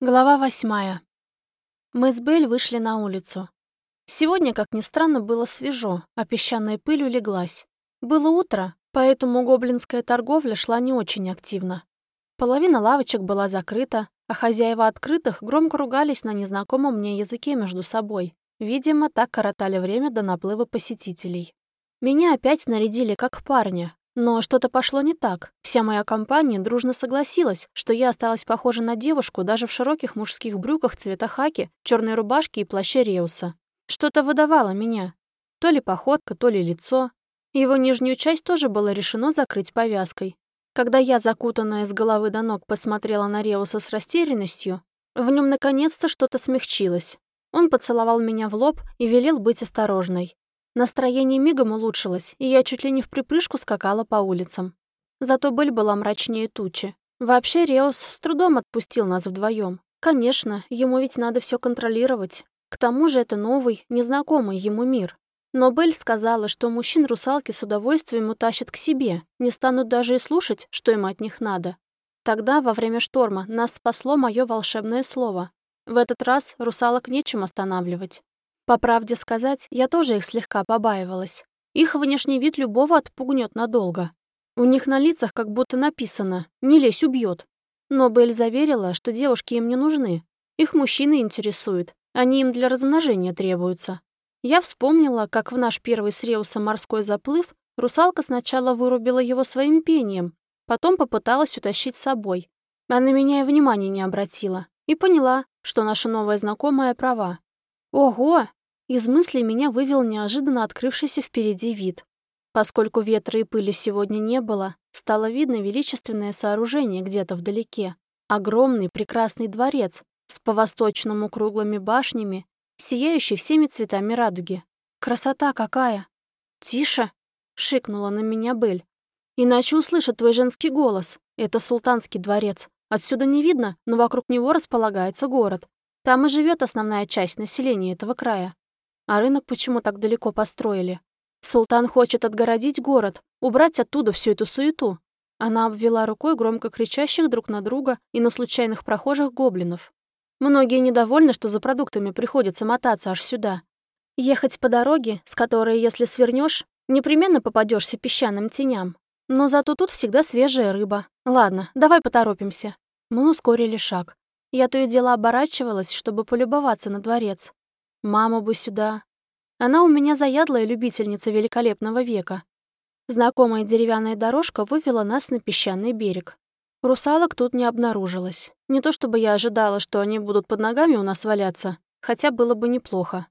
Глава восьмая. Мы с Белль вышли на улицу. Сегодня, как ни странно, было свежо, а песчаной пылью леглась. Было утро, поэтому гоблинская торговля шла не очень активно. Половина лавочек была закрыта, а хозяева открытых громко ругались на незнакомом мне языке между собой. Видимо, так коротали время до наплыва посетителей. Меня опять нарядили как парня, но что-то пошло не так. Вся моя компания дружно согласилась, что я осталась похожа на девушку даже в широких мужских брюках цвета хаки, черной рубашке и плаще Реуса. Что-то выдавало меня. То ли походка, то ли лицо. Его нижнюю часть тоже было решено закрыть повязкой. Когда я, закутанная с головы до ног, посмотрела на Реуса с растерянностью, в нем наконец-то что-то смягчилось. Он поцеловал меня в лоб и велел быть осторожной. Настроение мигом улучшилось, и я чуть ли не в припрыжку скакала по улицам. Зато быль была мрачнее тучи. Вообще Реус с трудом отпустил нас вдвоем. Конечно, ему ведь надо все контролировать. К тому же это новый, незнакомый ему мир. Но Белль сказала, что мужчин русалки с удовольствием утащат к себе, не станут даже и слушать, что им от них надо. Тогда, во время шторма, нас спасло мое волшебное слово. В этот раз русалок нечем останавливать. По правде сказать, я тоже их слегка побаивалась. Их внешний вид любого отпугнет надолго. У них на лицах как будто написано «Не лезь, убьет». Но Белль заверила, что девушки им не нужны. Их мужчины интересуют, они им для размножения требуются. Я вспомнила, как в наш первый с Реусом морской заплыв русалка сначала вырубила его своим пением, потом попыталась утащить с собой. А на меня и внимания не обратила. И поняла, что наша новая знакомая права. Ого! Из мыслей меня вывел неожиданно открывшийся впереди вид. Поскольку ветра и пыли сегодня не было, стало видно величественное сооружение где-то вдалеке. Огромный прекрасный дворец с по-восточному круглыми башнями, сияющий всеми цветами радуги. Красота какая! «Тише!» — шикнула на меня Бель. «Иначе услышат твой женский голос. Это султанский дворец. Отсюда не видно, но вокруг него располагается город. Там и живет основная часть населения этого края. А рынок почему так далеко построили? Султан хочет отгородить город, убрать оттуда всю эту суету. Она обвела рукой громко кричащих друг на друга и на случайных прохожих гоблинов. Многие недовольны, что за продуктами приходится мотаться аж сюда. Ехать по дороге, с которой, если свернешь, непременно попадешься песчаным теням. Но зато тут всегда свежая рыба. Ладно, давай поторопимся. Мы ускорили шаг. Я то и дело оборачивалась, чтобы полюбоваться на дворец. Маму бы сюда. Она у меня заядлая любительница великолепного века. Знакомая деревянная дорожка вывела нас на песчаный берег. Русалок тут не обнаружилось. Не то чтобы я ожидала, что они будут под ногами у нас валяться, хотя было бы неплохо.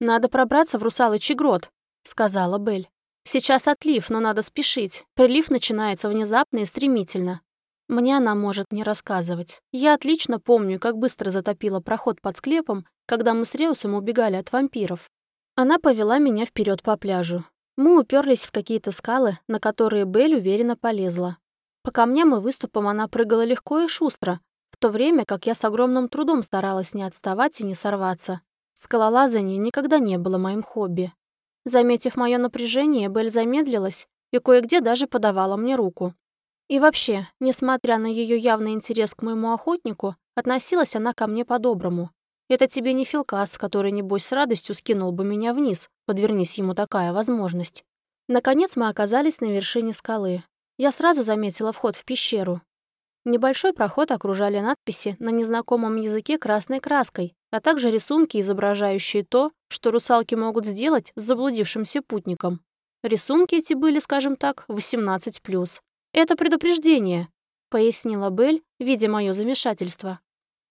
«Надо пробраться в русалочий грот», — сказала Бель. «Сейчас отлив, но надо спешить. Прилив начинается внезапно и стремительно. Мне она может не рассказывать. Я отлично помню, как быстро затопила проход под склепом, когда мы с Реусом убегали от вампиров. Она повела меня вперед по пляжу. Мы уперлись в какие-то скалы, на которые Белль уверенно полезла. По камням и выступам она прыгала легко и шустро, в то время как я с огромным трудом старалась не отставать и не сорваться. Скалолазание никогда не было моим хобби. Заметив мое напряжение, Белль замедлилась и кое-где даже подавала мне руку. И вообще, несмотря на ее явный интерес к моему охотнику, относилась она ко мне по-доброму. Это тебе не Филкас, который, небось, с радостью скинул бы меня вниз, подвернись ему такая возможность. Наконец мы оказались на вершине скалы. Я сразу заметила вход в пещеру. Небольшой проход окружали надписи на незнакомом языке красной краской, а также рисунки, изображающие то, что русалки могут сделать с заблудившимся путником. Рисунки эти были, скажем так, 18+. «Это предупреждение», — пояснила Белль, видя мое замешательство.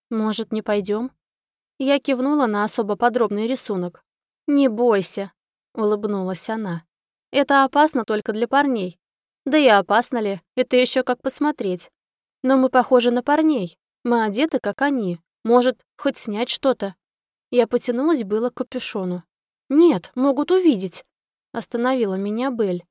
«Может, не пойдем? Я кивнула на особо подробный рисунок. «Не бойся», — улыбнулась она. «Это опасно только для парней. Да и опасно ли, это еще как посмотреть. Но мы похожи на парней. Мы одеты, как они. Может, хоть снять что-то?» Я потянулась было к капюшону. «Нет, могут увидеть», — остановила меня Белль.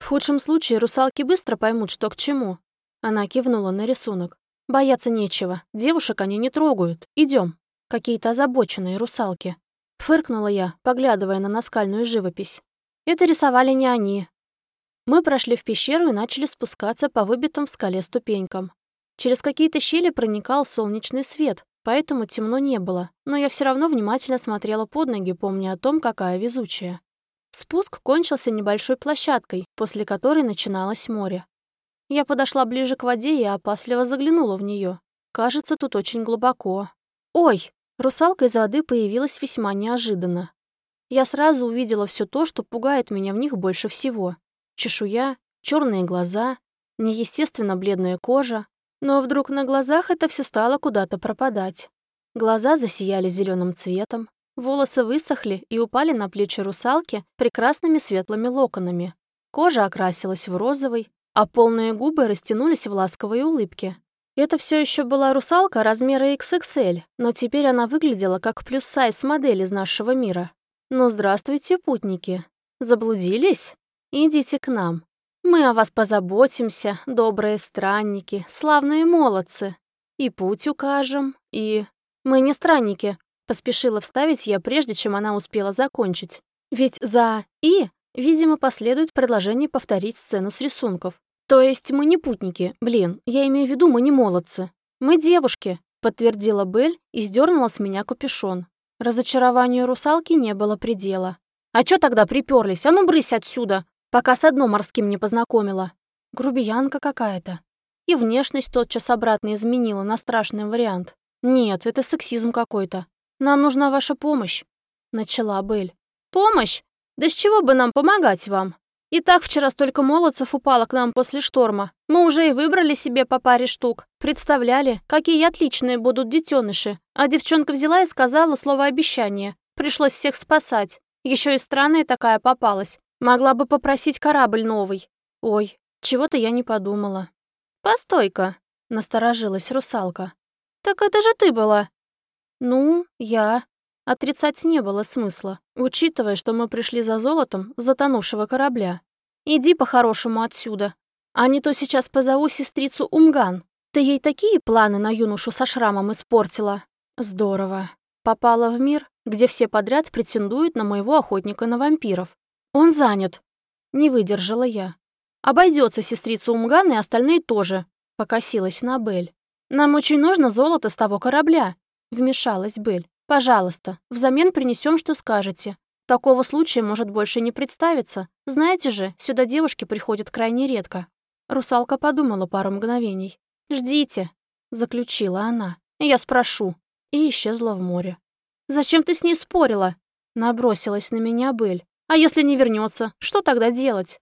В худшем случае русалки быстро поймут, что к чему. Она кивнула на рисунок. Бояться нечего. Девушек они не трогают. Идем. Какие-то озабоченные русалки. Фыркнула я, поглядывая на наскальную живопись. Это рисовали не они. Мы прошли в пещеру и начали спускаться по выбитым в скале ступенькам. Через какие-то щели проникал солнечный свет, поэтому темно не было, но я все равно внимательно смотрела под ноги, помня о том, какая везучая. Спуск кончился небольшой площадкой, после которой начиналось море. Я подошла ближе к воде и опасливо заглянула в нее. Кажется, тут очень глубоко. Ой! Русалка из воды появилась весьма неожиданно. Я сразу увидела все то, что пугает меня в них больше всего. Чешуя, черные глаза, неестественно бледная кожа. Но вдруг на глазах это все стало куда-то пропадать. Глаза засияли зеленым цветом, волосы высохли и упали на плечи русалки прекрасными светлыми локонами. Кожа окрасилась в розовый, а полные губы растянулись в ласковой улыбке. Это все еще была русалка размера XXL, но теперь она выглядела как плюс-сайз модель из нашего мира. Ну, здравствуйте, путники. Заблудились? Идите к нам. Мы о вас позаботимся, добрые странники, славные молодцы. И путь укажем, и... Мы не странники, поспешила вставить я, прежде чем она успела закончить. Ведь за «и» Видимо, последует предложение повторить сцену с рисунков. То есть мы не путники, блин, я имею в виду, мы не молодцы. Мы девушки, подтвердила Белль и сдернула с меня капюшон. Разочарованию русалки не было предела. А чё тогда приперлись? А ну брысь отсюда, пока с одном морским не познакомила. Грубиянка какая-то. И внешность тотчас обратно изменила на страшный вариант. Нет, это сексизм какой-то. Нам нужна ваша помощь, начала Белль. Помощь? Да с чего бы нам помогать вам? И так вчера столько молодцев упало к нам после шторма. Мы уже и выбрали себе по паре штук. Представляли, какие отличные будут детеныши. А девчонка взяла и сказала слово обещание. Пришлось всех спасать. Еще и странная такая попалась. Могла бы попросить корабль новый. Ой, чего-то я не подумала. «Постой-ка», — насторожилась русалка. «Так это же ты была». «Ну, я», Отрицать не было смысла, учитывая, что мы пришли за золотом затонувшего корабля. Иди по-хорошему отсюда. А не то сейчас позову сестрицу Умган. Ты ей такие планы на юношу со шрамом испортила. Здорово. Попала в мир, где все подряд претендуют на моего охотника на вампиров. Он занят. Не выдержала я. Обойдется сестрица Умган и остальные тоже. Покосилась на Бель. Нам очень нужно золото с того корабля. Вмешалась Бель. Пожалуйста, взамен принесем, что скажете. Такого случая может больше не представиться. Знаете же, сюда девушки приходят крайне редко. Русалка подумала пару мгновений. «Ждите», — заключила она. «Я спрошу». И исчезла в море. «Зачем ты с ней спорила?» Набросилась на меня Бель. «А если не вернется, что тогда делать?»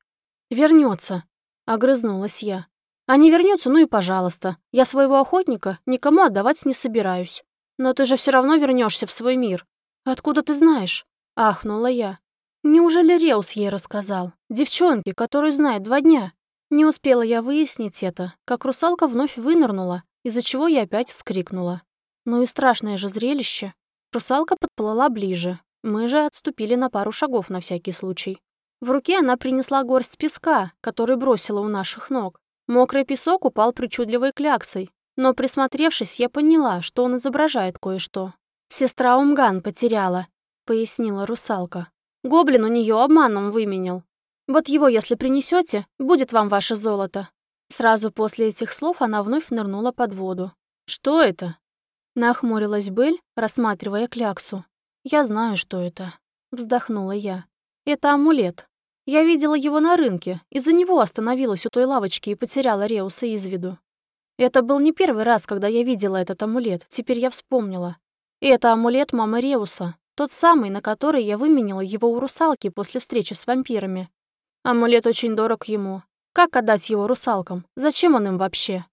«Вернется», — огрызнулась я. «А не вернется, ну и пожалуйста. Я своего охотника никому отдавать не собираюсь». «Но ты же все равно вернешься в свой мир. Откуда ты знаешь?» — ахнула я. «Неужели Реус ей рассказал? Девчонке, которую знает два дня?» Не успела я выяснить это, как русалка вновь вынырнула, из-за чего я опять вскрикнула. Ну и страшное же зрелище. Русалка подплыла ближе. Мы же отступили на пару шагов на всякий случай. В руке она принесла горсть песка, который бросила у наших ног. Мокрый песок упал причудливой кляксой, но, присмотревшись, я поняла, что он изображает кое-что. «Сестра Умган потеряла», — пояснила русалка. «Гоблин у нее обманом выменял. Вот его, если принесете, будет вам ваше золото». Сразу после этих слов она вновь нырнула под воду. «Что это?» Нахмурилась Бель, рассматривая кляксу. «Я знаю, что это», — вздохнула я. «Это амулет. Я видела его на рынке, из-за него остановилась у той лавочки и потеряла Реуса из виду. Это был не первый раз, когда я видела этот амулет, теперь я вспомнила. И это амулет мамы Реуса, тот самый, на который я выменила его у русалки после встречи с вампирами. Амулет очень дорог ему. Как отдать его русалкам? Зачем он им вообще?